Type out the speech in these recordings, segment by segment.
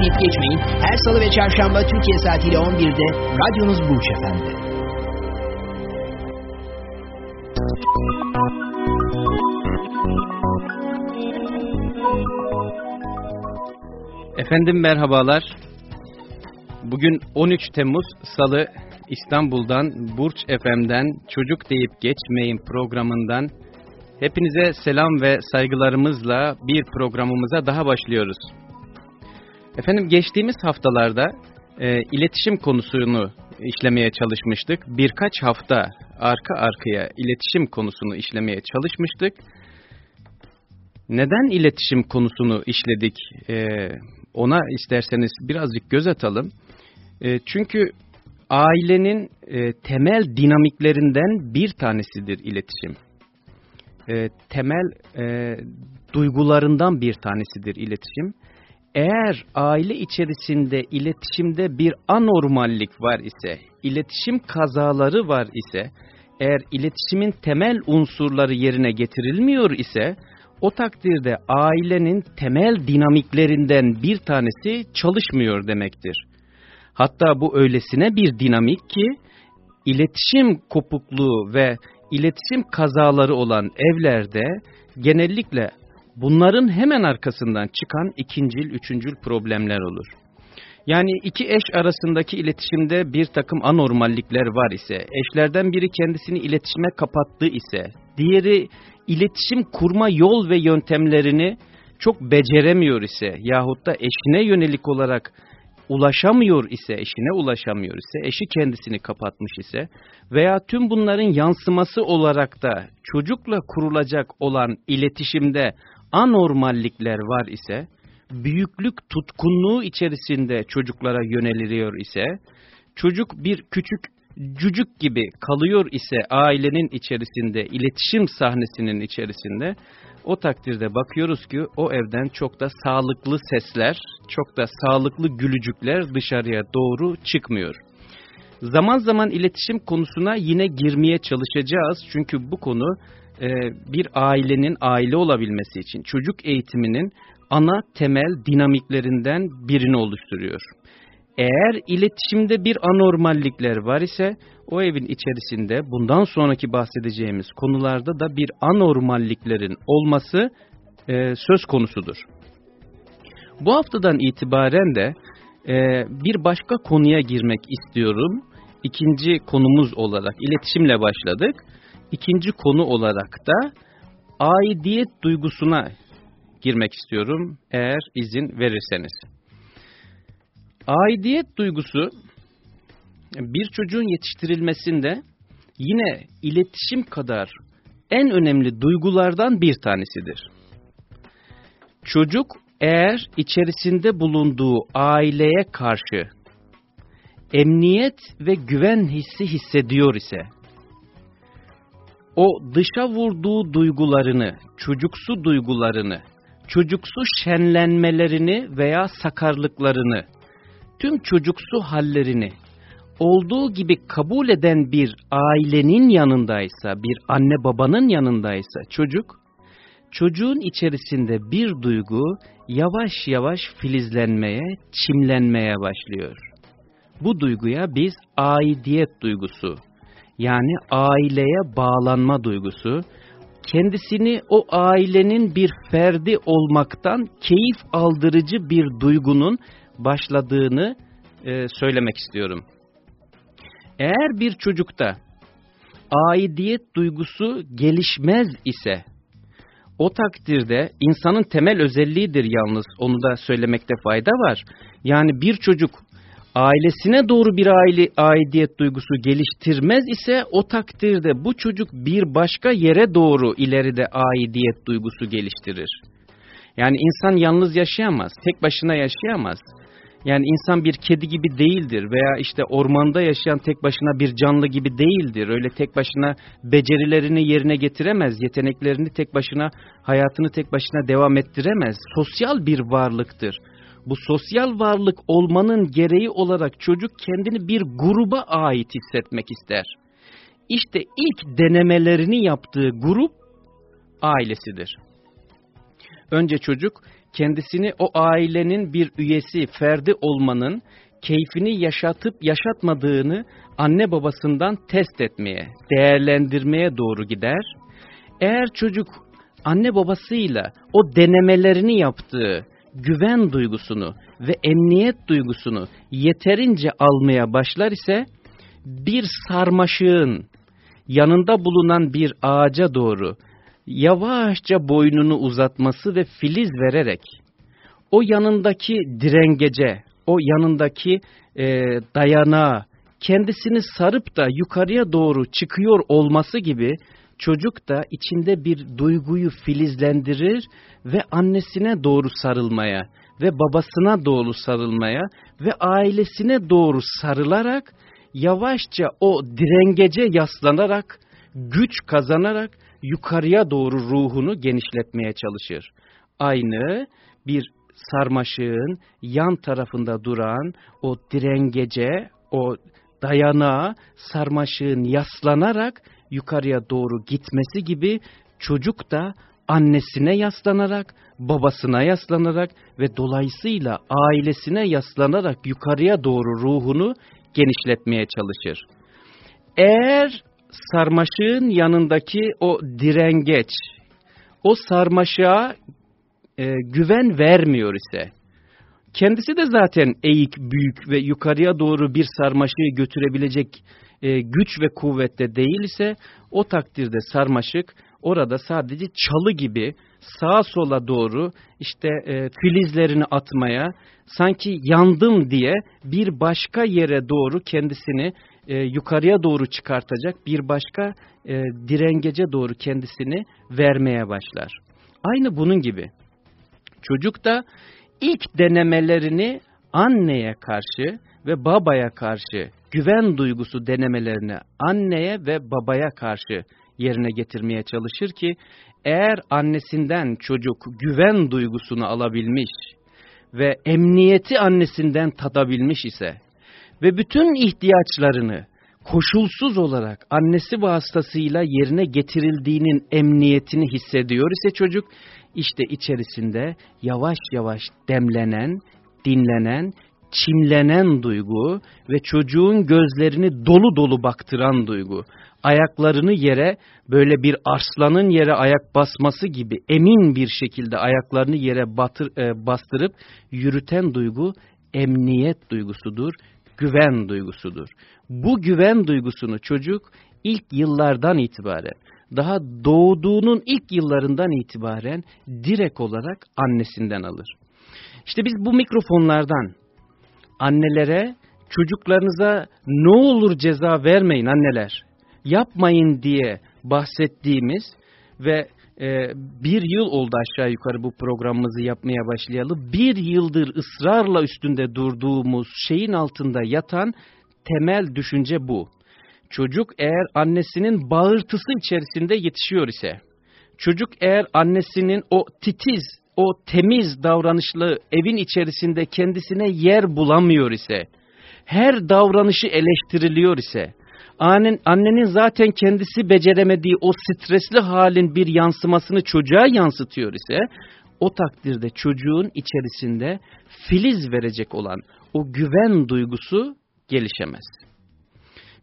Deyip geçmeyin. Her salı ve çarşamba Türkiye saatiyle 11'de radyonuz Burç Efendi. Efendim merhabalar. Bugün 13 Temmuz Salı İstanbul'dan Burç FM'den Çocuk Deyip Geçmeyin programından hepinize selam ve saygılarımızla bir programımıza daha başlıyoruz. Efendim geçtiğimiz haftalarda e, iletişim konusunu işlemeye çalışmıştık. Birkaç hafta arka arkaya iletişim konusunu işlemeye çalışmıştık. Neden iletişim konusunu işledik e, ona isterseniz birazcık göz atalım. E, çünkü ailenin e, temel dinamiklerinden bir tanesidir iletişim. E, temel e, duygularından bir tanesidir iletişim. Eğer aile içerisinde iletişimde bir anormallik var ise, iletişim kazaları var ise, eğer iletişimin temel unsurları yerine getirilmiyor ise, o takdirde ailenin temel dinamiklerinden bir tanesi çalışmıyor demektir. Hatta bu öylesine bir dinamik ki iletişim kopukluğu ve iletişim kazaları olan evlerde genellikle bunların hemen arkasından çıkan ikincil, üçüncül problemler olur. Yani iki eş arasındaki iletişimde bir takım anormallikler var ise, eşlerden biri kendisini iletişime kapattığı ise, diğeri iletişim kurma yol ve yöntemlerini çok beceremiyor ise yahut da eşine yönelik olarak ulaşamıyor ise, eşine ulaşamıyor ise, eşi kendisini kapatmış ise veya tüm bunların yansıması olarak da çocukla kurulacak olan iletişimde anormallikler var ise, büyüklük tutkunluğu içerisinde çocuklara yöneliliyor ise, çocuk bir küçük cücük gibi kalıyor ise ailenin içerisinde, iletişim sahnesinin içerisinde, o takdirde bakıyoruz ki o evden çok da sağlıklı sesler, çok da sağlıklı gülücükler dışarıya doğru çıkmıyor. Zaman zaman iletişim konusuna yine girmeye çalışacağız. Çünkü bu konu e, bir ailenin aile olabilmesi için çocuk eğitiminin ana temel dinamiklerinden birini oluşturuyor. Eğer iletişimde bir anormallikler var ise o evin içerisinde bundan sonraki bahsedeceğimiz konularda da bir anormalliklerin olması e, söz konusudur. Bu haftadan itibaren de e, bir başka konuya girmek istiyorum. İkinci konumuz olarak iletişimle başladık. İkinci konu olarak da aidiyet duygusuna girmek istiyorum eğer izin verirseniz. Aidiyet duygusu bir çocuğun yetiştirilmesinde yine iletişim kadar en önemli duygulardan bir tanesidir. Çocuk eğer içerisinde bulunduğu aileye karşı emniyet ve güven hissi hissediyor ise, o dışa vurduğu duygularını, çocuksu duygularını, çocuksu şenlenmelerini veya sakarlıklarını, tüm çocuksu hallerini olduğu gibi kabul eden bir ailenin yanındaysa, bir anne babanın yanındaysa çocuk, çocuğun içerisinde bir duygu yavaş yavaş filizlenmeye, çimlenmeye başlıyor. Bu duyguya biz aidiyet duygusu, yani aileye bağlanma duygusu, kendisini o ailenin bir ferdi olmaktan keyif aldırıcı bir duygunun başladığını e, söylemek istiyorum. Eğer bir çocukta aidiyet duygusu gelişmez ise o takdirde insanın temel özelliğidir yalnız onu da söylemekte fayda var. Yani bir çocuk ailesine doğru bir aile aidiyet duygusu geliştirmez ise o takdirde bu çocuk bir başka yere doğru ileride aidiyet duygusu geliştirir. Yani insan yalnız yaşayamaz, tek başına yaşayamaz. Yani insan bir kedi gibi değildir veya işte ormanda yaşayan tek başına bir canlı gibi değildir. Öyle tek başına becerilerini yerine getiremez, yeteneklerini tek başına, hayatını tek başına devam ettiremez. Sosyal bir varlıktır. Bu sosyal varlık olmanın gereği olarak çocuk kendini bir gruba ait hissetmek ister. İşte ilk denemelerini yaptığı grup ailesidir. Önce çocuk kendisini o ailenin bir üyesi, ferdi olmanın keyfini yaşatıp yaşatmadığını anne babasından test etmeye, değerlendirmeye doğru gider. Eğer çocuk anne babasıyla o denemelerini yaptığı güven duygusunu ve emniyet duygusunu yeterince almaya başlar ise bir sarmaşığın yanında bulunan bir ağaca doğru yavaşça boynunu uzatması ve filiz vererek o yanındaki direngece, o yanındaki e, dayanağa kendisini sarıp da yukarıya doğru çıkıyor olması gibi çocuk da içinde bir duyguyu filizlendirir ve annesine doğru sarılmaya ve babasına doğru sarılmaya ve ailesine doğru sarılarak yavaşça o direngece yaslanarak güç kazanarak yukarıya doğru ruhunu genişletmeye çalışır. Aynı bir sarmaşığın yan tarafında duran o direngece, o dayanağa sarmaşığın yaslanarak yukarıya doğru gitmesi gibi çocuk da annesine yaslanarak, babasına yaslanarak ve dolayısıyla ailesine yaslanarak yukarıya doğru ruhunu genişletmeye çalışır. Eğer sarmaşığın yanındaki o direngeç, o sarmaşığa e, güven vermiyor ise, kendisi de zaten eğik, büyük ve yukarıya doğru bir sarmaşığı götürebilecek e, güç ve kuvvette değil ise, o takdirde sarmaşık orada sadece çalı gibi sağa sola doğru işte e, filizlerini atmaya, sanki yandım diye bir başka yere doğru kendisini e, yukarıya doğru çıkartacak bir başka e, direngece doğru kendisini vermeye başlar. Aynı bunun gibi. Çocuk da ilk denemelerini anneye karşı ve babaya karşı güven duygusu denemelerini anneye ve babaya karşı yerine getirmeye çalışır ki eğer annesinden çocuk güven duygusunu alabilmiş ve emniyeti annesinden tadabilmiş ise ve bütün ihtiyaçlarını koşulsuz olarak annesi vasıtasıyla yerine getirildiğinin emniyetini hissediyor ise çocuk işte içerisinde yavaş yavaş demlenen, dinlenen, çimlenen duygu ve çocuğun gözlerini dolu dolu baktıran duygu. Ayaklarını yere böyle bir arslanın yere ayak basması gibi emin bir şekilde ayaklarını yere batır, e, bastırıp yürüten duygu emniyet duygusudur, güven duygusudur. Bu güven duygusunu çocuk ilk yıllardan itibaren, daha doğduğunun ilk yıllarından itibaren direkt olarak annesinden alır. İşte biz bu mikrofonlardan annelere çocuklarınıza ne olur ceza vermeyin anneler, yapmayın diye bahsettiğimiz ve e, bir yıl oldu aşağı yukarı bu programımızı yapmaya başlayalı. Bir yıldır ısrarla üstünde durduğumuz şeyin altında yatan temel düşünce bu. Çocuk eğer annesinin bağırtısı içerisinde yetişiyor ise, çocuk eğer annesinin o titiz, o temiz davranışlı evin içerisinde kendisine yer bulamıyor ise, her davranışı eleştiriliyor ise, Annen, annenin zaten kendisi beceremediği o stresli halin bir yansımasını çocuğa yansıtıyor ise o takdirde çocuğun içerisinde filiz verecek olan o güven duygusu gelişemez.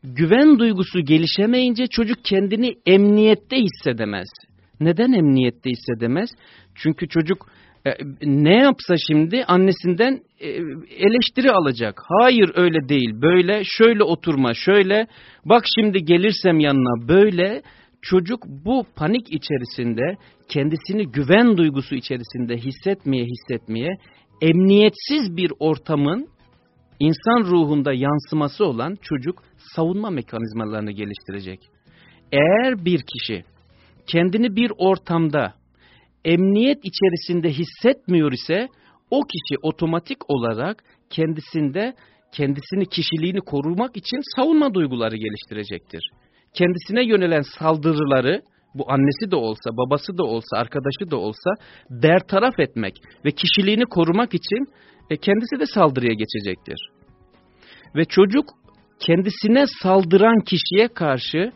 Güven duygusu gelişemeyince çocuk kendini emniyette hissedemez. Neden emniyette hissedemez? Çünkü çocuk e, ne yapsa şimdi annesinden e, eleştiri alacak. Hayır öyle değil böyle şöyle oturma şöyle bak şimdi gelirsem yanına böyle çocuk bu panik içerisinde kendisini güven duygusu içerisinde hissetmeye hissetmeye emniyetsiz bir ortamın insan ruhunda yansıması olan çocuk savunma mekanizmalarını geliştirecek. Eğer bir kişi kendini bir ortamda emniyet içerisinde hissetmiyor ise o kişi otomatik olarak kendisinde kendisini kişiliğini korumak için savunma duyguları geliştirecektir. Kendisine yönelen saldırıları bu annesi de olsa, babası da olsa, arkadaşı da olsa bertaraf etmek ve kişiliğini korumak için e, kendisi de saldırıya geçecektir. Ve çocuk kendisine saldıran kişiye karşı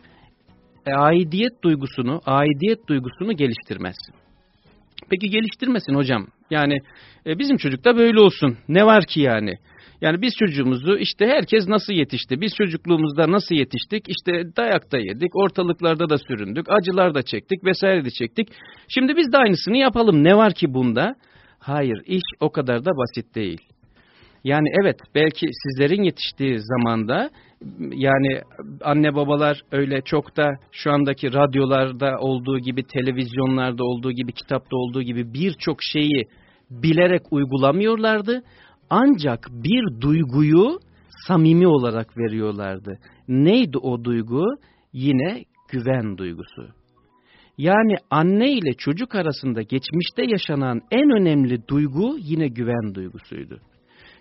e, aidiyet duygusunu, aidiyet duygusunu geliştirmez. Peki geliştirmesin hocam. Yani e, bizim çocukta böyle olsun. Ne var ki yani? Yani biz çocuğumuzu işte herkes nasıl yetişti? Biz çocukluğumuzda nasıl yetiştik? İşte dayakta yedik, ortalıklarda da süründük, acılar da çektik vesaire de çektik. Şimdi biz de aynısını yapalım. Ne var ki bunda? Hayır, iş o kadar da basit değil. Yani evet belki sizlerin yetiştiği zamanda yani anne babalar öyle çok da şu andaki radyolarda olduğu gibi televizyonlarda olduğu gibi kitapta olduğu gibi birçok şeyi bilerek uygulamıyorlardı. Ancak bir duyguyu samimi olarak veriyorlardı. Neydi o duygu? Yine güven duygusu. Yani anne ile çocuk arasında geçmişte yaşanan en önemli duygu yine güven duygusuydu.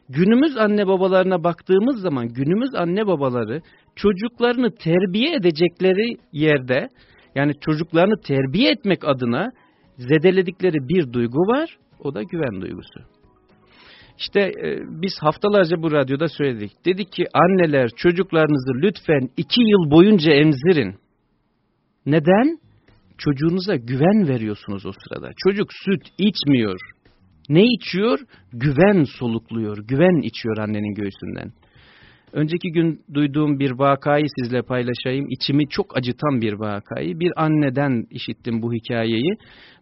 Günümüz anne babalarına baktığımız zaman günümüz anne babaları çocuklarını terbiye edecekleri yerde yani çocuklarını terbiye etmek adına zedeledikleri bir duygu var o da güven duygusu. İşte e, biz haftalarca bu radyoda söyledik. Dedik ki anneler çocuklarınızı lütfen iki yıl boyunca emzirin. Neden? Çocuğunuza güven veriyorsunuz o sırada. Çocuk süt içmiyor. Ne içiyor? Güven solukluyor, güven içiyor annenin göğsünden. Önceki gün duyduğum bir vakayı sizle paylaşayım. İçimi çok acıtan bir vakayı. Bir anneden işittim bu hikayeyi.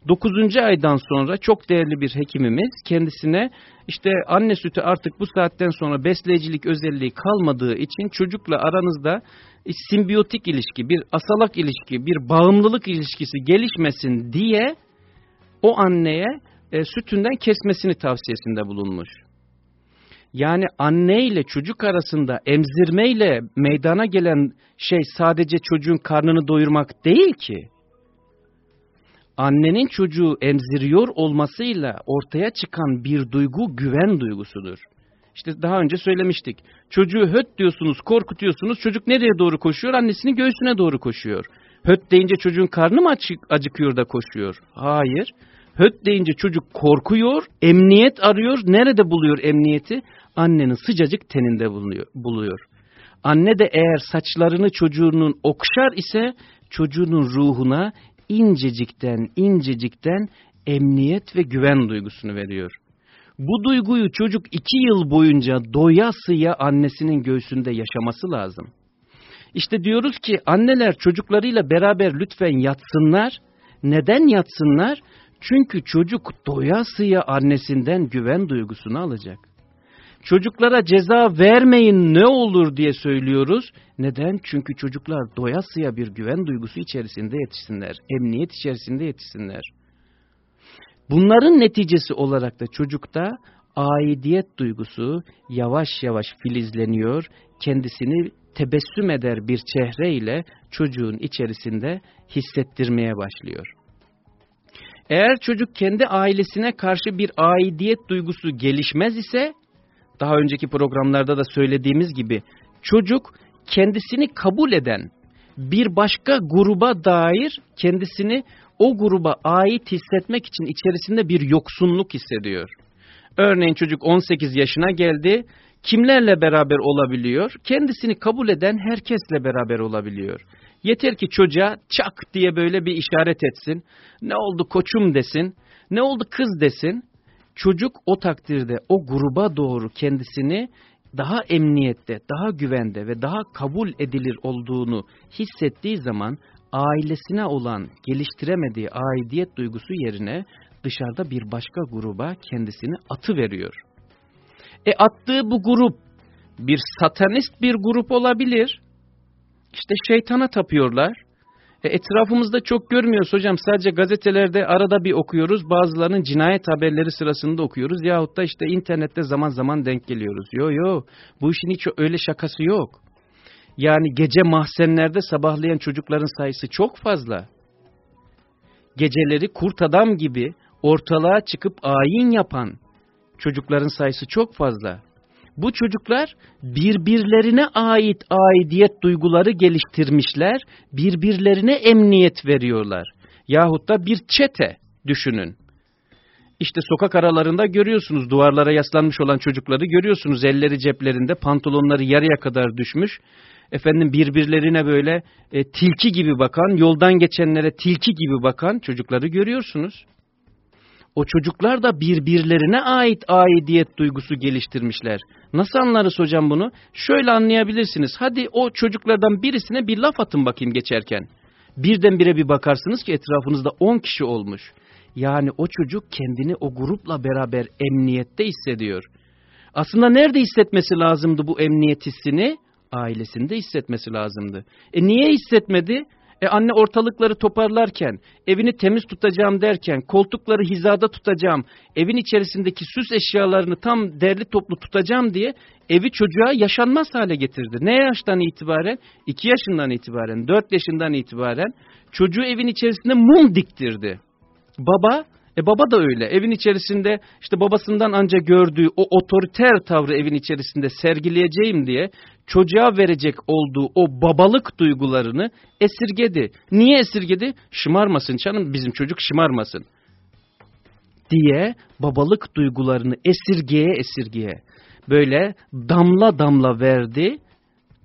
Dokuzuncu aydan sonra çok değerli bir hekimimiz kendisine işte anne sütü artık bu saatten sonra besleyicilik özelliği kalmadığı için çocukla aranızda simbiyotik ilişki, bir asalak ilişki, bir bağımlılık ilişkisi gelişmesin diye o anneye e, sütünden kesmesini tavsiyesinde bulunmuş. Yani anne ile çocuk arasında emzirmeyle meydana gelen şey sadece çocuğun karnını doyurmak değil ki. Annenin çocuğu emziriyor olmasıyla ortaya çıkan bir duygu güven duygusudur. İşte daha önce söylemiştik. Çocuğu höt diyorsunuz, korkutuyorsunuz. Çocuk nereye doğru koşuyor? Annesinin göğsüne doğru koşuyor. Höt deyince çocuğun karnı mı acıkıyor da koşuyor? Hayır. Höt deyince çocuk korkuyor, emniyet arıyor. Nerede buluyor emniyeti? Annenin sıcacık teninde buluyor. Anne de eğer saçlarını çocuğunun okşar ise çocuğunun ruhuna incecikten incecikten emniyet ve güven duygusunu veriyor. Bu duyguyu çocuk iki yıl boyunca doyasıya annesinin göğsünde yaşaması lazım. İşte diyoruz ki anneler çocuklarıyla beraber lütfen yatsınlar. Neden yatsınlar? Çünkü çocuk doyasıya annesinden güven duygusunu alacak. Çocuklara ceza vermeyin ne olur diye söylüyoruz. Neden? Çünkü çocuklar doyasıya bir güven duygusu içerisinde yetişsinler. Emniyet içerisinde yetişsinler. Bunların neticesi olarak da çocukta aidiyet duygusu yavaş yavaş filizleniyor. Kendisini tebessüm eder bir çehreyle çocuğun içerisinde hissettirmeye başlıyor. Eğer çocuk kendi ailesine karşı bir aidiyet duygusu gelişmez ise, daha önceki programlarda da söylediğimiz gibi, çocuk kendisini kabul eden bir başka gruba dair kendisini o gruba ait hissetmek için içerisinde bir yoksunluk hissediyor. Örneğin çocuk 18 yaşına geldi, kimlerle beraber olabiliyor? Kendisini kabul eden herkesle beraber olabiliyor. Yeter ki çocuğa çak diye böyle bir işaret etsin. Ne oldu koçum desin. Ne oldu kız desin. Çocuk o takdirde o gruba doğru kendisini daha emniyette, daha güvende ve daha kabul edilir olduğunu hissettiği zaman ailesine olan geliştiremediği aidiyet duygusu yerine dışarıda bir başka gruba kendisini atı veriyor. E attığı bu grup bir satanist bir grup olabilir. İşte şeytana tapıyorlar. E, etrafımızda çok görmüyoruz hocam. Sadece gazetelerde arada bir okuyoruz. Bazılarının cinayet haberleri sırasında okuyoruz. Yahut da işte internette zaman zaman denk geliyoruz. Yo yo bu işin hiç öyle şakası yok. Yani gece mahzenlerde sabahlayan çocukların sayısı çok fazla. geceleri kurt adam gibi ortalığa çıkıp ayin yapan çocukların sayısı çok fazla. Bu çocuklar birbirlerine ait aidiyet duyguları geliştirmişler, birbirlerine emniyet veriyorlar. Yahut da bir çete düşünün. İşte sokak aralarında görüyorsunuz duvarlara yaslanmış olan çocukları görüyorsunuz elleri ceplerinde pantolonları yarıya kadar düşmüş. Efendim birbirlerine böyle e, tilki gibi bakan yoldan geçenlere tilki gibi bakan çocukları görüyorsunuz. O çocuklar da birbirlerine ait aidiyet duygusu geliştirmişler. Nasıl anlarız hocam bunu? Şöyle anlayabilirsiniz. Hadi o çocuklardan birisine bir laf atın bakayım geçerken. Birdenbire bir bakarsınız ki etrafınızda 10 kişi olmuş. Yani o çocuk kendini o grupla beraber emniyette hissediyor. Aslında nerede hissetmesi lazımdı bu emniyet hissini? Ailesinde hissetmesi lazımdı. E niye hissetmedi? E anne ortalıkları toparlarken, evini temiz tutacağım derken, koltukları hizada tutacağım, evin içerisindeki süs eşyalarını tam derli toplu tutacağım diye evi çocuğa yaşanmaz hale getirdi. Ne yaştan itibaren? 2 yaşından itibaren, 4 yaşından itibaren çocuğu evin içerisinde mum diktirdi. Baba, e baba da öyle. Evin içerisinde işte babasından anca gördüğü o otoriter tavrı evin içerisinde sergileyeceğim diye çocuğa verecek olduğu o babalık duygularını esirgedi. Niye esirgedi? Şımarmasın canım bizim çocuk şımarmasın diye babalık duygularını esirgeye esirgeye böyle damla damla verdi.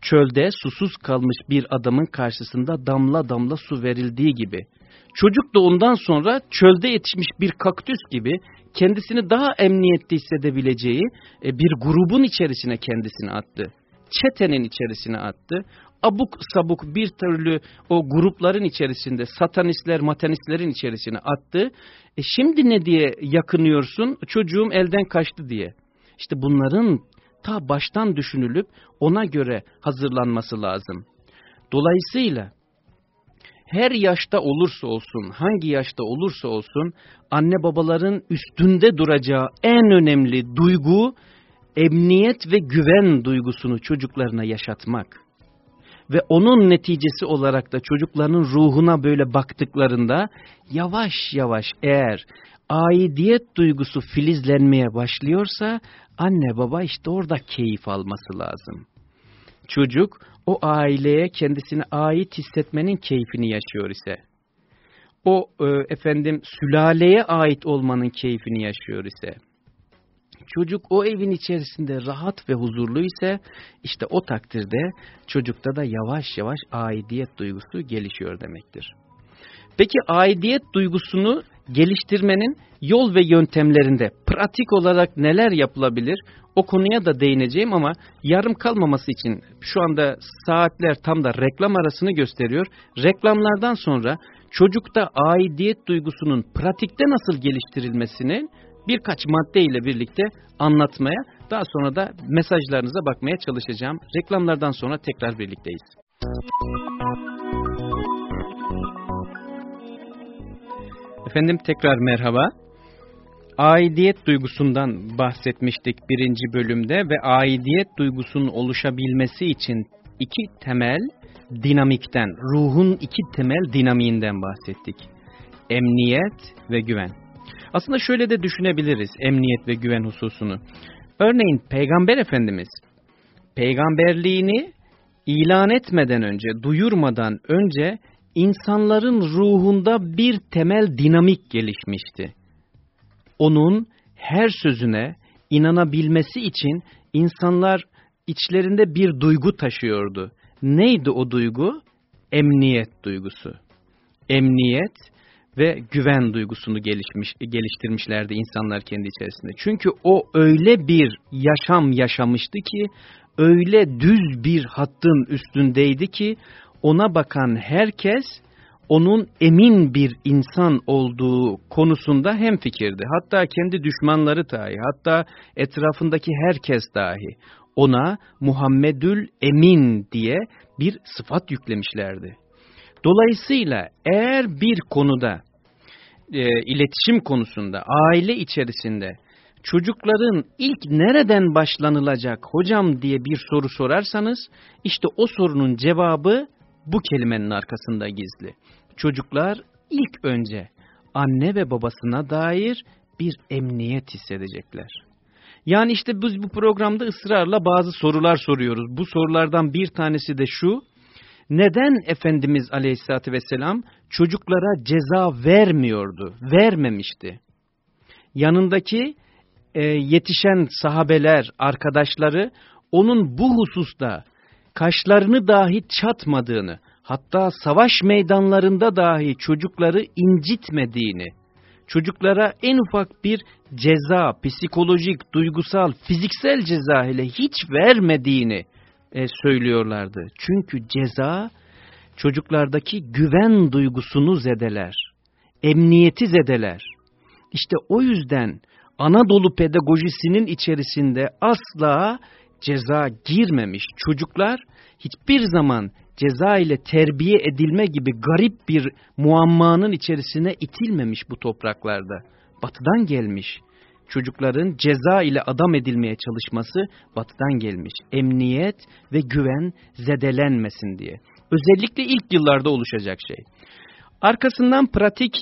Çölde susuz kalmış bir adamın karşısında damla damla su verildiği gibi. Çocuk da ondan sonra çölde yetişmiş bir kaktüs gibi kendisini daha emniyette hissedebileceği e, bir grubun içerisine kendisini attı. Çetenin içerisine attı. Abuk sabuk bir türlü o grupların içerisinde satanistler matanistlerin içerisine attı. E şimdi ne diye yakınıyorsun? Çocuğum elden kaçtı diye. İşte bunların ta baştan düşünülüp ona göre hazırlanması lazım. Dolayısıyla her yaşta olursa olsun, hangi yaşta olursa olsun anne babaların üstünde duracağı en önemli duygu emniyet ve güven duygusunu çocuklarına yaşatmak. Ve onun neticesi olarak da çocukların ruhuna böyle baktıklarında yavaş yavaş eğer aidiyet duygusu filizlenmeye başlıyorsa anne baba işte orada keyif alması lazım. Çocuk o aileye kendisine ait hissetmenin keyfini yaşıyor ise, o e, efendim sülaleye ait olmanın keyfini yaşıyor ise, çocuk o evin içerisinde rahat ve huzurlu ise, işte o takdirde çocukta da yavaş yavaş aidiyet duygusu gelişiyor demektir. Peki aidiyet duygusunu geliştirmenin yol ve yöntemlerinde pratik olarak neler yapılabilir? O konuya da değineceğim ama yarım kalmaması için şu anda saatler tam da reklam arasını gösteriyor. Reklamlardan sonra çocukta aidiyet duygusunun pratikte nasıl geliştirilmesini birkaç madde ile birlikte anlatmaya daha sonra da mesajlarınıza bakmaya çalışacağım. Reklamlardan sonra tekrar birlikteyiz. Efendim tekrar merhaba. Aidiyet duygusundan bahsetmiştik birinci bölümde ve aidiyet duygusunun oluşabilmesi için iki temel dinamikten, ruhun iki temel dinamiğinden bahsettik. Emniyet ve güven. Aslında şöyle de düşünebiliriz emniyet ve güven hususunu. Örneğin Peygamber Efendimiz peygamberliğini ilan etmeden önce, duyurmadan önce insanların ruhunda bir temel dinamik gelişmişti. Onun her sözüne inanabilmesi için insanlar içlerinde bir duygu taşıyordu. Neydi o duygu? Emniyet duygusu. Emniyet ve güven duygusunu gelişmiş, geliştirmişlerdi insanlar kendi içerisinde. Çünkü o öyle bir yaşam yaşamıştı ki, öyle düz bir hattın üstündeydi ki, ona bakan herkes onun emin bir insan olduğu konusunda hemfikirdi. Hatta kendi düşmanları dahi, hatta etrafındaki herkes dahi ona Muhammedül Emin diye bir sıfat yüklemişlerdi. Dolayısıyla eğer bir konuda, e, iletişim konusunda, aile içerisinde çocukların ilk nereden başlanılacak hocam diye bir soru sorarsanız, işte o sorunun cevabı bu kelimenin arkasında gizli. Çocuklar ilk önce anne ve babasına dair bir emniyet hissedecekler. Yani işte biz bu programda ısrarla bazı sorular soruyoruz. Bu sorulardan bir tanesi de şu. Neden Efendimiz Aleyhisselatü Vesselam çocuklara ceza vermiyordu, vermemişti? Yanındaki e, yetişen sahabeler, arkadaşları onun bu hususta kaşlarını dahi çatmadığını, hatta savaş meydanlarında dahi çocukları incitmediğini, çocuklara en ufak bir ceza, psikolojik, duygusal, fiziksel ceza hele hiç vermediğini e, söylüyorlardı. Çünkü ceza çocuklardaki güven duygusunu zedeler, emniyeti zedeler. İşte o yüzden Anadolu pedagojisinin içerisinde asla ceza girmemiş. Çocuklar hiçbir zaman ceza ile terbiye edilme gibi garip bir muammanın içerisine itilmemiş bu topraklarda. Batıdan gelmiş. Çocukların ceza ile adam edilmeye çalışması batıdan gelmiş. Emniyet ve güven zedelenmesin diye. Özellikle ilk yıllarda oluşacak şey. Arkasından pratik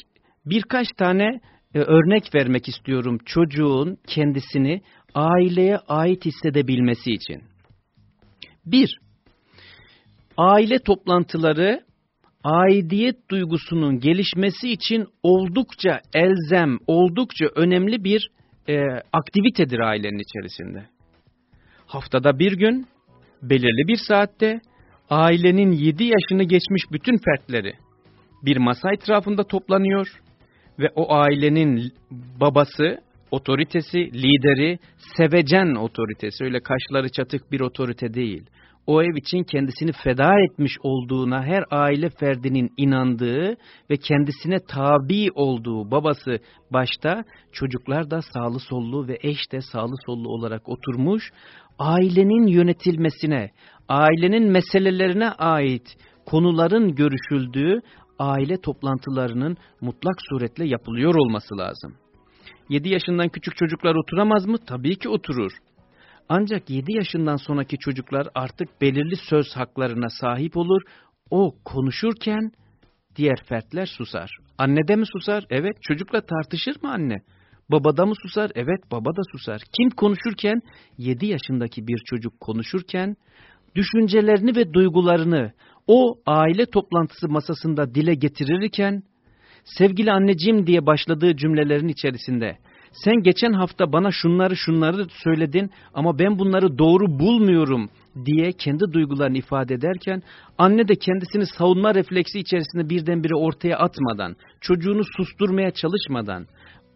birkaç tane e, örnek vermek istiyorum çocuğun kendisini aileye ait hissedebilmesi için. Bir, aile toplantıları aidiyet duygusunun gelişmesi için oldukça elzem, oldukça önemli bir e, aktivitedir ailenin içerisinde. Haftada bir gün, belirli bir saatte ailenin 7 yaşını geçmiş bütün fertleri bir masa etrafında toplanıyor ve o ailenin babası, otoritesi, lideri, sevecen otoritesi, öyle kaşları çatık bir otorite değil. O ev için kendisini feda etmiş olduğuna her aile ferdinin inandığı ve kendisine tabi olduğu babası başta çocuklar da sağlı sollu ve eş de sağlı sollu olarak oturmuş, ailenin yönetilmesine, ailenin meselelerine ait konuların görüşüldüğü aile toplantılarının mutlak suretle yapılıyor olması lazım. 7 yaşından küçük çocuklar oturamaz mı? Tabii ki oturur. Ancak 7 yaşından sonraki çocuklar artık belirli söz haklarına sahip olur. O konuşurken diğer fertler susar. Anne de mi susar? Evet. Çocukla tartışır mı anne? Babada mı susar? Evet baba da susar. Kim konuşurken? 7 yaşındaki bir çocuk konuşurken düşüncelerini ve duygularını o aile toplantısı masasında dile getirirken sevgili anneciğim diye başladığı cümlelerin içerisinde sen geçen hafta bana şunları şunları söyledin ama ben bunları doğru bulmuyorum diye kendi duygularını ifade ederken anne de kendisini savunma refleksi içerisinde birdenbire ortaya atmadan, çocuğunu susturmaya çalışmadan,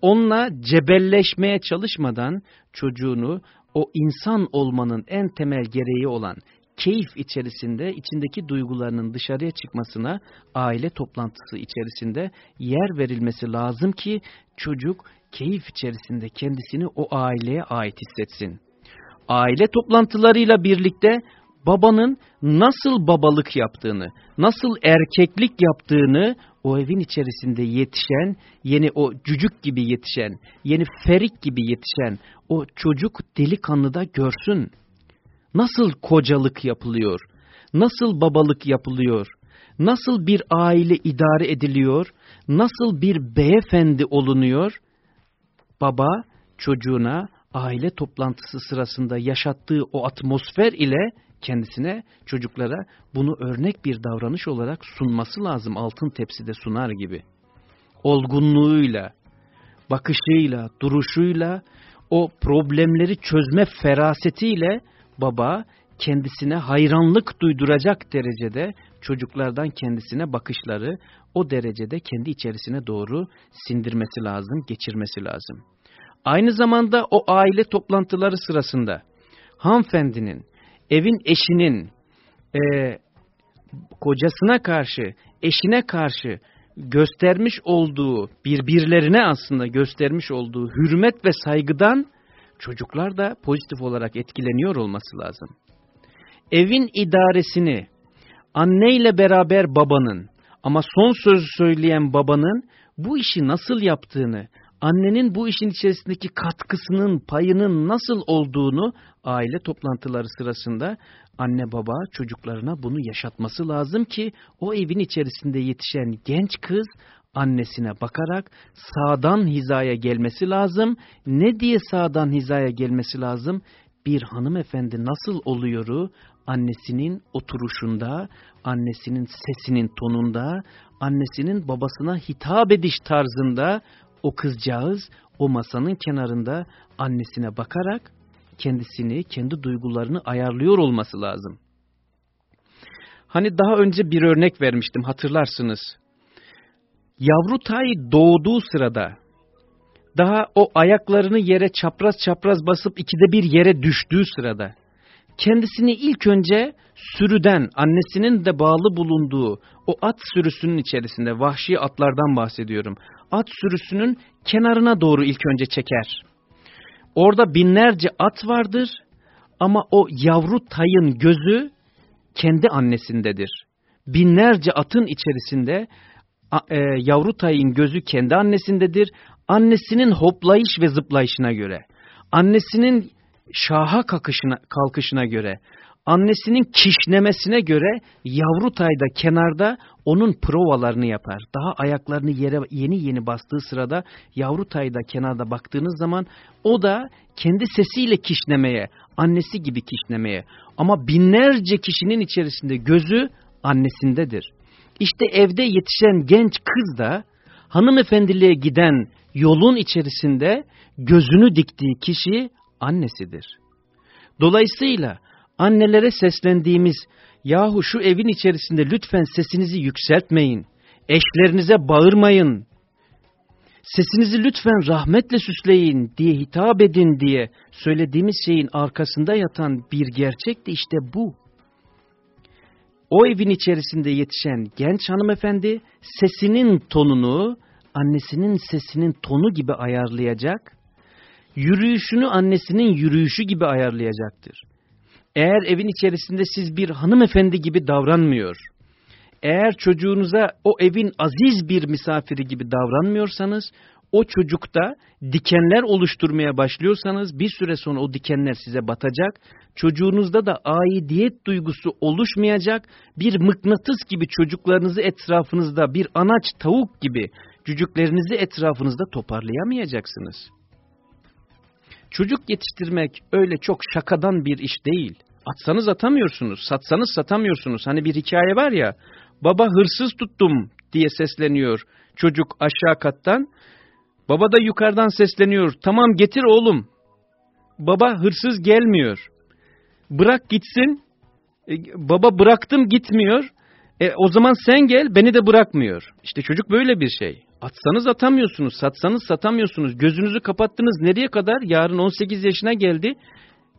onunla cebelleşmeye çalışmadan çocuğunu o insan olmanın en temel gereği olan keyif içerisinde içindeki duygularının dışarıya çıkmasına aile toplantısı içerisinde yer verilmesi lazım ki çocuk keyif içerisinde kendisini o aileye ait hissetsin. Aile toplantılarıyla birlikte babanın nasıl babalık yaptığını, nasıl erkeklik yaptığını o evin içerisinde yetişen, yeni o cücük gibi yetişen, yeni ferik gibi yetişen o çocuk delikanlı da görsün. Nasıl kocalık yapılıyor, nasıl babalık yapılıyor, nasıl bir aile idare ediliyor, nasıl bir beyefendi olunuyor, baba çocuğuna aile toplantısı sırasında yaşattığı o atmosfer ile kendisine çocuklara bunu örnek bir davranış olarak sunması lazım. Altın tepside sunar gibi. Olgunluğuyla, bakışıyla, duruşuyla, o problemleri çözme ferasetiyle baba kendisine hayranlık duyduracak derecede çocuklardan kendisine bakışları o derecede kendi içerisine doğru sindirmesi lazım, geçirmesi lazım. Aynı zamanda o aile toplantıları sırasında hanımefendinin, evin eşinin e, kocasına karşı, eşine karşı göstermiş olduğu, birbirlerine aslında göstermiş olduğu hürmet ve saygıdan çocuklar da pozitif olarak etkileniyor olması lazım. Evin idaresini anneyle beraber babanın ama son sözü söyleyen babanın bu işi nasıl yaptığını, annenin bu işin içerisindeki katkısının, payının nasıl olduğunu aile toplantıları sırasında anne baba çocuklarına bunu yaşatması lazım ki o evin içerisinde yetişen genç kız annesine bakarak sağdan hizaya gelmesi lazım. Ne diye sağdan hizaya gelmesi lazım? Bir hanımefendi nasıl oluyoru annesinin oturuşunda, annesinin sesinin tonunda, annesinin babasına hitap ediş tarzında o kızcağız o masanın kenarında annesine bakarak kendisini, kendi duygularını ayarlıyor olması lazım. Hani daha önce bir örnek vermiştim hatırlarsınız. Yavru tay doğduğu sırada daha o ayaklarını yere çapraz çapraz basıp ikide bir yere düştüğü sırada kendisini ilk önce sürüden, annesinin de bağlı bulunduğu o at sürüsünün içerisinde, vahşi atlardan bahsediyorum. At sürüsünün kenarına doğru ilk önce çeker. Orada binlerce at vardır ama o yavru tayın gözü kendi annesindedir. Binlerce atın içerisinde e, yavru tayın gözü kendi annesindedir. Annesinin hoplayış ve zıplayışına göre, annesinin şaha kalkışına, kalkışına göre, annesinin kişnemesine göre yavru tayda kenarda onun provalarını yapar. Daha ayaklarını yere yeni yeni bastığı sırada yavru tayda kenarda baktığınız zaman o da kendi sesiyle kişnemeye, annesi gibi kişnemeye ama binlerce kişinin içerisinde gözü annesindedir. İşte evde yetişen genç kız da hanımefendiliğe giden yolun içerisinde gözünü diktiği kişi annesidir. Dolayısıyla annelere seslendiğimiz yahu şu evin içerisinde lütfen sesinizi yükseltmeyin, eşlerinize bağırmayın, sesinizi lütfen rahmetle süsleyin diye hitap edin diye söylediğimiz şeyin arkasında yatan bir gerçek de işte bu. O evin içerisinde yetişen genç hanımefendi sesinin tonunu annesinin sesinin tonu gibi ayarlayacak, yürüyüşünü annesinin yürüyüşü gibi ayarlayacaktır. Eğer evin içerisinde siz bir hanımefendi gibi davranmıyor, eğer çocuğunuza o evin aziz bir misafiri gibi davranmıyorsanız, o çocukta dikenler oluşturmaya başlıyorsanız bir süre sonra o dikenler size batacak. Çocuğunuzda da aidiyet duygusu oluşmayacak. Bir mıknatıs gibi çocuklarınızı etrafınızda bir anaç tavuk gibi cücüklerinizi etrafınızda toparlayamayacaksınız. Çocuk yetiştirmek öyle çok şakadan bir iş değil. Atsanız atamıyorsunuz, satsanız satamıyorsunuz. Hani bir hikaye var ya, baba hırsız tuttum diye sesleniyor çocuk aşağı kattan. Baba da yukarıdan sesleniyor, tamam getir oğlum. Baba hırsız gelmiyor. Bırak gitsin. E, baba bıraktım gitmiyor. E, o zaman sen gel beni de bırakmıyor. İşte çocuk böyle bir şey. Atsanız atamıyorsunuz, satsanız satamıyorsunuz. Gözünüzü kapattınız nereye kadar? Yarın 18 yaşına geldi.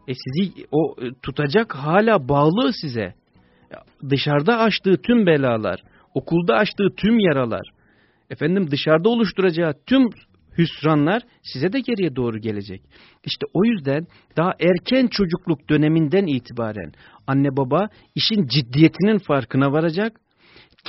E sizi o e, tutacak hala bağlı size. Dışarıda açtığı tüm belalar, okulda açtığı tüm yaralar, efendim dışarıda oluşturacağı tüm hüsranlar size de geriye doğru gelecek. İşte o yüzden daha erken çocukluk döneminden itibaren anne baba işin ciddiyetinin farkına varacak.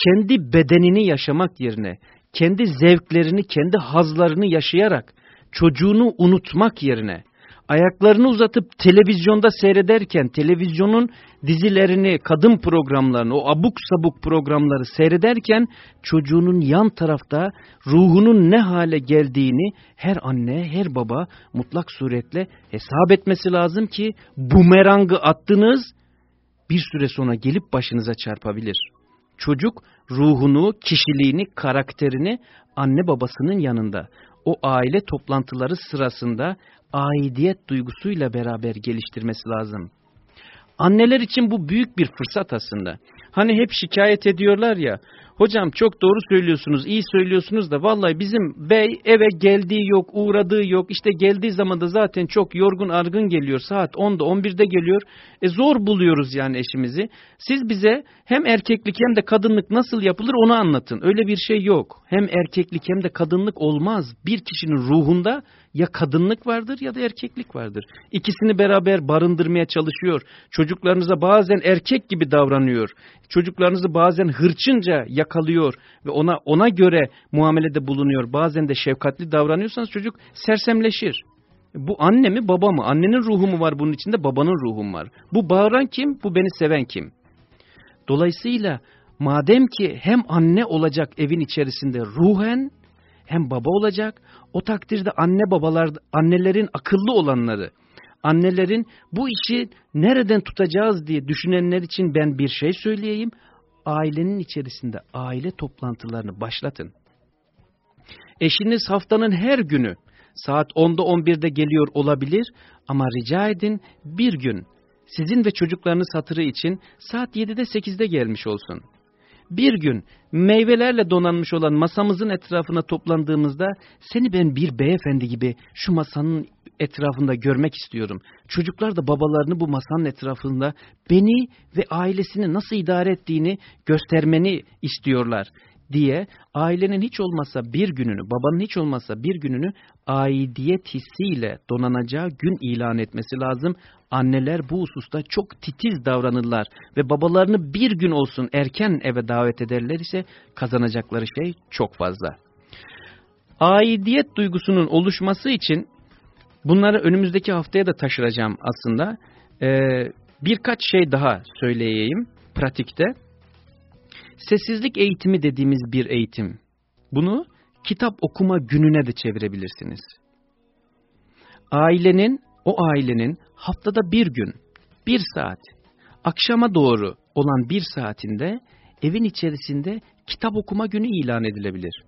Kendi bedenini yaşamak yerine kendi zevklerini, kendi hazlarını yaşayarak çocuğunu unutmak yerine ayaklarını uzatıp televizyonda seyrederken televizyonun dizilerini, kadın programlarını, o abuk sabuk programları seyrederken çocuğunun yan tarafta ruhunun ne hale geldiğini her anne, her baba mutlak suretle hesap etmesi lazım ki bumerangı attınız bir süre sonra gelip başınıza çarpabilir. Çocuk ruhunu, kişiliğini, karakterini anne babasının yanında o aile toplantıları sırasında aidiyet duygusuyla beraber geliştirmesi lazım. Anneler için bu büyük bir fırsat aslında. Hani hep şikayet ediyorlar ya, hocam çok doğru söylüyorsunuz, iyi söylüyorsunuz da vallahi bizim bey eve geldiği yok, uğradığı yok. İşte geldiği zaman da zaten çok yorgun argın geliyor. Saat 10'da 11'de geliyor. E zor buluyoruz yani eşimizi. Siz bize hem erkeklik hem de kadınlık nasıl yapılır onu anlatın. Öyle bir şey yok. Hem erkeklik hem de kadınlık olmaz. Bir kişinin ruhunda ya kadınlık vardır ya da erkeklik vardır. İkisini beraber barındırmaya çalışıyor. Çocuklarınıza bazen erkek gibi davranıyor. Çocuklarınızı bazen hırçınca yakalıyor ve ona ona göre muamelede bulunuyor. Bazen de şefkatli davranıyorsanız çocuk sersemleşir. Bu anne mi baba mı? Annenin ruhu mu var bunun içinde babanın ruhu mu var? Bu bağıran kim? Bu beni seven kim? Dolayısıyla madem ki hem anne olacak evin içerisinde ruhen hem baba olacak. O takdirde anne babalar, annelerin akıllı olanları, annelerin bu işi nereden tutacağız diye düşünenler için ben bir şey söyleyeyim. Ailenin içerisinde aile toplantılarını başlatın. Eşiniz haftanın her günü saat 10'da 11'de geliyor olabilir ama rica edin bir gün sizin ve çocuklarınız hatırı için saat 7'de 8'de gelmiş olsun. Bir gün meyvelerle donanmış olan masamızın etrafına toplandığımızda seni ben bir beyefendi gibi şu masanın etrafında görmek istiyorum. Çocuklar da babalarını bu masanın etrafında beni ve ailesini nasıl idare ettiğini göstermeni istiyorlar diye ailenin hiç olmazsa bir gününü, babanın hiç olmazsa bir gününü aidiyet hissiyle donanacağı gün ilan etmesi lazım. Anneler bu hususta çok titiz davranırlar ve babalarını bir gün olsun erken eve davet ederler ise kazanacakları şey çok fazla. Aidiyet duygusunun oluşması için bunları önümüzdeki haftaya da taşıracağım aslında. Ee, birkaç şey daha söyleyeyim pratikte. Sessizlik eğitimi dediğimiz bir eğitim. Bunu kitap okuma gününe de çevirebilirsiniz. Ailenin, o ailenin haftada bir gün, bir saat, akşama doğru olan bir saatinde evin içerisinde kitap okuma günü ilan edilebilir.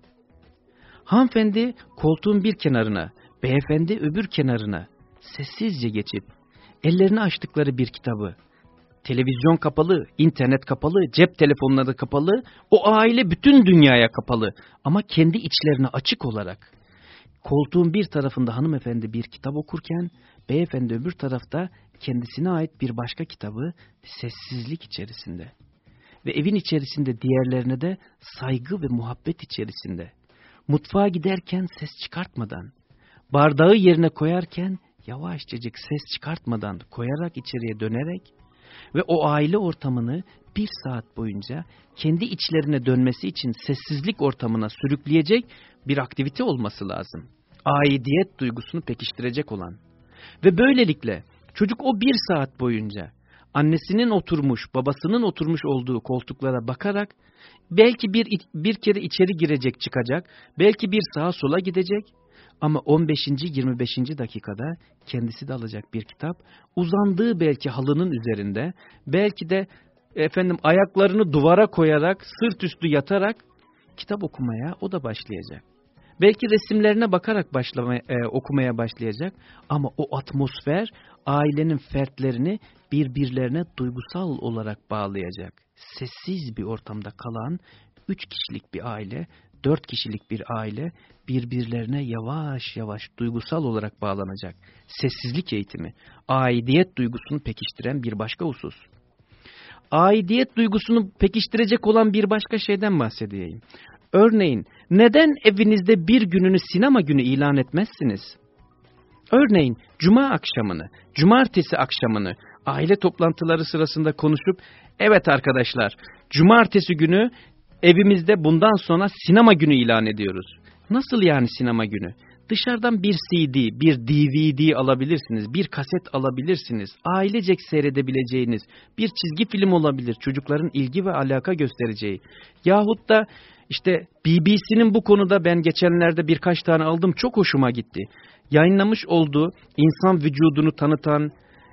Hanımefendi koltuğun bir kenarına, beyefendi öbür kenarına sessizce geçip ellerini açtıkları bir kitabı televizyon kapalı, internet kapalı, cep telefonları kapalı, o aile bütün dünyaya kapalı ama kendi içlerine açık olarak. Koltuğun bir tarafında hanımefendi bir kitap okurken, beyefendi öbür tarafta kendisine ait bir başka kitabı sessizlik içerisinde. Ve evin içerisinde diğerlerine de saygı ve muhabbet içerisinde. Mutfağa giderken ses çıkartmadan, bardağı yerine koyarken yavaşçacık ses çıkartmadan koyarak içeriye dönerek ve o aile ortamını bir saat boyunca kendi içlerine dönmesi için sessizlik ortamına sürükleyecek bir aktivite olması lazım. Aidiyet duygusunu pekiştirecek olan. Ve böylelikle çocuk o bir saat boyunca annesinin oturmuş, babasının oturmuş olduğu koltuklara bakarak belki bir, bir kere içeri girecek çıkacak, belki bir sağa sola gidecek ama 15. 25. dakikada kendisi de alacak bir kitap. Uzandığı belki halının üzerinde, belki de efendim ayaklarını duvara koyarak, sırt üstü yatarak kitap okumaya o da başlayacak. Belki resimlerine bakarak başlamaya, e, okumaya başlayacak ama o atmosfer ailenin fertlerini birbirlerine duygusal olarak bağlayacak. Sessiz bir ortamda kalan üç kişilik bir aile dört kişilik bir aile birbirlerine yavaş yavaş duygusal olarak bağlanacak. Sessizlik eğitimi, aidiyet duygusunu pekiştiren bir başka husus. Aidiyet duygusunu pekiştirecek olan bir başka şeyden bahsedeyim. Örneğin neden evinizde bir gününü sinema günü ilan etmezsiniz? Örneğin cuma akşamını, cumartesi akşamını aile toplantıları sırasında konuşup evet arkadaşlar cumartesi günü evimizde bundan sonra sinema günü ilan ediyoruz. Nasıl yani sinema günü? Dışarıdan bir CD, bir DVD alabilirsiniz, bir kaset alabilirsiniz. Ailecek seyredebileceğiniz bir çizgi film olabilir çocukların ilgi ve alaka göstereceği. Yahut da işte BBC'nin bu konuda ben geçenlerde birkaç tane aldım çok hoşuma gitti. Yayınlamış olduğu insan vücudunu tanıtan,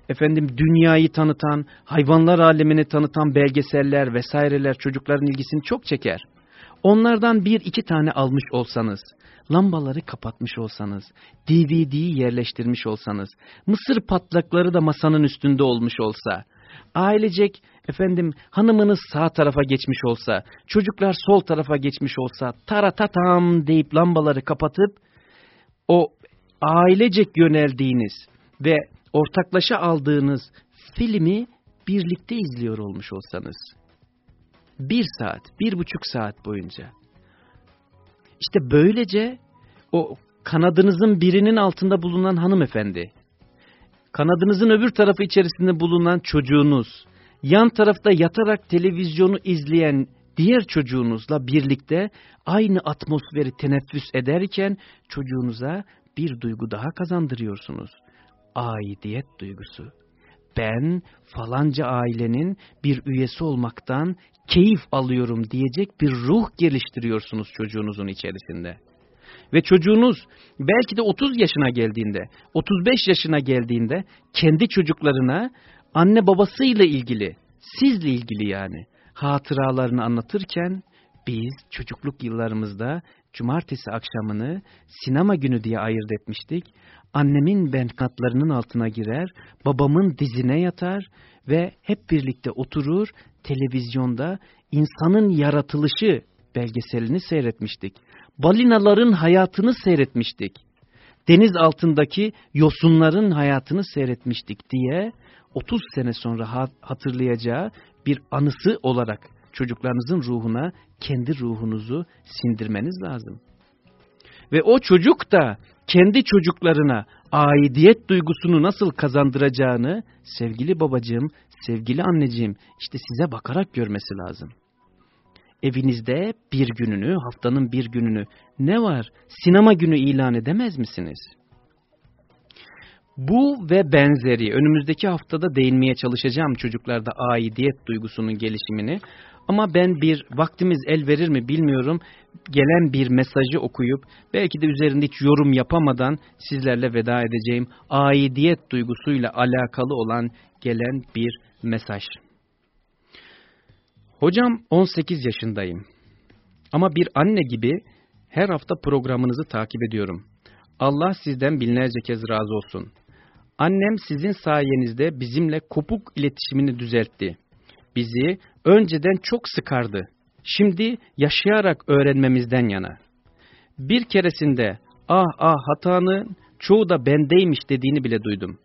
efendim dünyayı tanıtan, hayvanlar alemini tanıtan belgeseller vesaireler çocukların ilgisini çok çeker. Onlardan bir iki tane almış olsanız, lambaları kapatmış olsanız, DVD'yi yerleştirmiş olsanız, mısır patlakları da masanın üstünde olmuş olsa, ailecek efendim hanımınız sağ tarafa geçmiş olsa, çocuklar sol tarafa geçmiş olsa, taratatam deyip lambaları kapatıp, o ailecek yöneldiğiniz ve ortaklaşa aldığınız filmi birlikte izliyor olmuş olsanız. Bir saat, bir buçuk saat boyunca. İşte böylece o kanadınızın birinin altında bulunan hanımefendi, kanadınızın öbür tarafı içerisinde bulunan çocuğunuz, yan tarafta yatarak televizyonu izleyen diğer çocuğunuzla birlikte aynı atmosferi teneffüs ederken çocuğunuza bir duygu daha kazandırıyorsunuz aidiyet duygusu. Ben falanca ailenin bir üyesi olmaktan keyif alıyorum diyecek bir ruh geliştiriyorsunuz çocuğunuzun içerisinde. Ve çocuğunuz belki de 30 yaşına geldiğinde, 35 yaşına geldiğinde kendi çocuklarına anne babasıyla ilgili, sizle ilgili yani hatıralarını anlatırken biz çocukluk yıllarımızda cumartesi akşamını sinema günü diye ayırt etmiştik. Annemin benkatlarının altına girer, babamın dizine yatar ve hep birlikte oturur televizyonda insanın yaratılışı belgeselini seyretmiştik. Balinaların hayatını seyretmiştik. Deniz altındaki yosunların hayatını seyretmiştik diye 30 sene sonra hatırlayacağı bir anısı olarak çocuklarınızın ruhuna kendi ruhunuzu sindirmeniz lazım. Ve o çocuk da kendi çocuklarına aidiyet duygusunu nasıl kazandıracağını sevgili babacığım, sevgili anneciğim işte size bakarak görmesi lazım. Evinizde bir gününü, haftanın bir gününü ne var? Sinema günü ilan edemez misiniz? Bu ve benzeri önümüzdeki haftada değinmeye çalışacağım çocuklarda aidiyet duygusunun gelişimini. Ama ben bir vaktimiz el verir mi bilmiyorum. Gelen bir mesajı okuyup belki de üzerinde hiç yorum yapamadan sizlerle veda edeceğim. Aidiyet duygusuyla alakalı olan gelen bir mesaj. Hocam 18 yaşındayım. Ama bir anne gibi her hafta programınızı takip ediyorum. Allah sizden binlerce kez razı olsun. Annem sizin sayenizde bizimle kopuk iletişimini düzeltti. Bizi önceden çok sıkardı. Şimdi yaşayarak öğrenmemizden yana. Bir keresinde ah ah hatanın çoğu da bendeymiş dediğini bile duydum.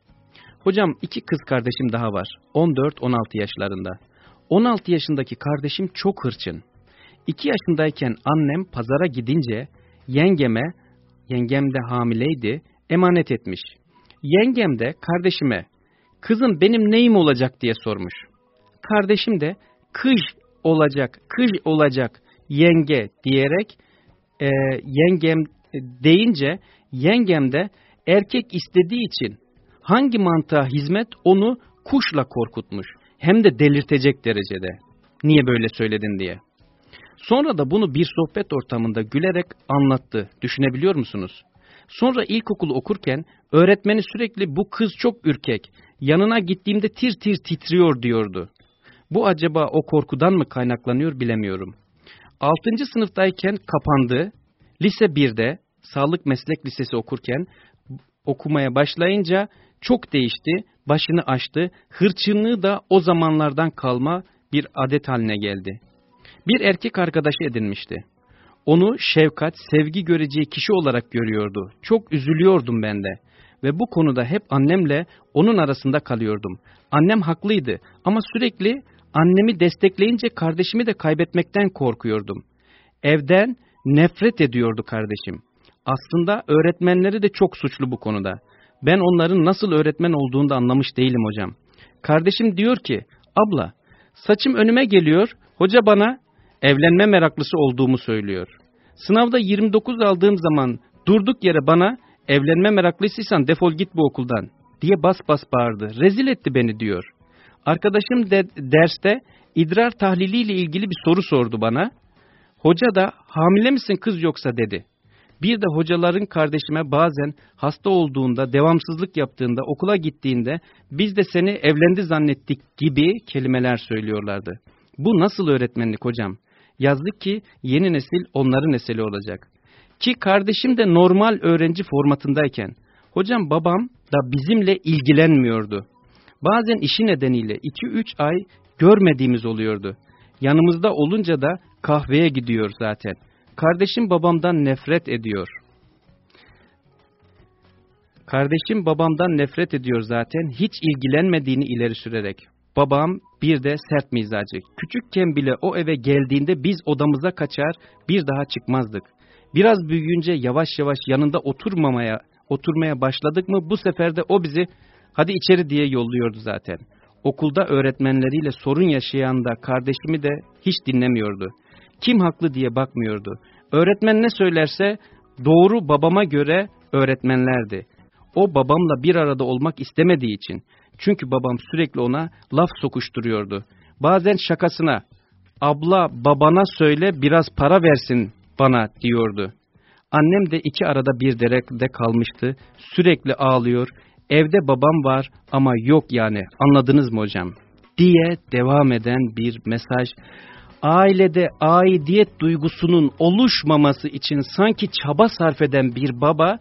Hocam iki kız kardeşim daha var. 14-16 yaşlarında. 16 yaşındaki kardeşim çok hırçın. 2 yaşındayken annem pazara gidince yengeme, yengem de hamileydi, emanet etmiş. Yengem de kardeşime, kızım benim neyim olacak diye sormuş. Kardeşim de kış olacak, kış olacak yenge diyerek e, yengem deyince yengem de erkek istediği için hangi mantığa hizmet onu kuşla korkutmuş. Hem de delirtecek derecede. Niye böyle söyledin diye. Sonra da bunu bir sohbet ortamında gülerek anlattı. Düşünebiliyor musunuz? Sonra ilkokulu okurken öğretmeni sürekli bu kız çok ürkek, yanına gittiğimde tir tir titriyor diyordu. Bu acaba o korkudan mı kaynaklanıyor bilemiyorum. 6. sınıftayken kapandı. Lise 1'de sağlık meslek lisesi okurken okumaya başlayınca çok değişti, başını açtı, hırçınlığı da o zamanlardan kalma bir adet haline geldi. Bir erkek arkadaşı edinmişti. Onu şefkat, sevgi göreceği kişi olarak görüyordu. Çok üzülüyordum ben de. Ve bu konuda hep annemle onun arasında kalıyordum. Annem haklıydı ama sürekli annemi destekleyince kardeşimi de kaybetmekten korkuyordum. Evden nefret ediyordu kardeşim. Aslında öğretmenleri de çok suçlu bu konuda. Ben onların nasıl öğretmen olduğunu da anlamış değilim hocam. Kardeşim diyor ki, abla saçım önüme geliyor, hoca bana evlenme meraklısı olduğumu söylüyor. Sınavda 29 aldığım zaman durduk yere bana evlenme meraklısıysan defol git bu okuldan diye bas bas bağırdı. Rezil etti beni diyor. Arkadaşım de, derste idrar tahliliyle ilgili bir soru sordu bana. Hoca da hamile misin kız yoksa dedi. Bir de hocaların kardeşime bazen hasta olduğunda, devamsızlık yaptığında, okula gittiğinde biz de seni evlendi zannettik gibi kelimeler söylüyorlardı. Bu nasıl öğretmenlik hocam? Yazdık ki yeni nesil onların nesili olacak. Ki kardeşim de normal öğrenci formatındayken, hocam babam da bizimle ilgilenmiyordu. Bazen işi nedeniyle 2-3 ay görmediğimiz oluyordu. Yanımızda olunca da kahveye gidiyor zaten. Kardeşim babamdan nefret ediyor. Kardeşim babamdan nefret ediyor zaten hiç ilgilenmediğini ileri sürerek. Babam bir de sert mizacı. Küçükken bile o eve geldiğinde biz odamıza kaçar bir daha çıkmazdık. Biraz büyüyünce yavaş yavaş yanında oturmamaya, oturmaya başladık mı bu sefer de o bizi hadi içeri diye yolluyordu zaten. Okulda öğretmenleriyle sorun yaşayan da kardeşimi de hiç dinlemiyordu. Kim haklı diye bakmıyordu. Öğretmen ne söylerse doğru babama göre öğretmenlerdi. O babamla bir arada olmak istemediği için Çünkü babam sürekli ona laf sokuşturuyordu. Bazen şakasına abla babana söyle biraz para versin bana diyordu. Annem de iki arada bir derekte kalmıştı. Sürekli ağlıyor. Evde babam var ama yok yani anladınız mı hocam? Diye devam eden bir mesaj. Ailede aidiyet duygusunun oluşmaması için sanki çaba sarf eden bir baba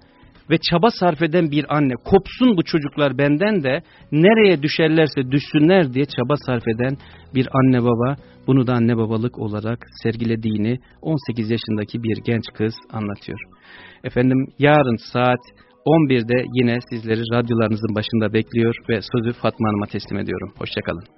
ve çaba sarf eden bir anne kopsun bu çocuklar benden de nereye düşerlerse düşsünler diye çaba sarf eden bir anne baba bunu da anne babalık olarak sergilediğini 18 yaşındaki bir genç kız anlatıyor. Efendim yarın saat 11'de yine sizleri radyolarınızın başında bekliyor ve sözü Fatma Hanım'a teslim ediyorum. Hoşçakalın.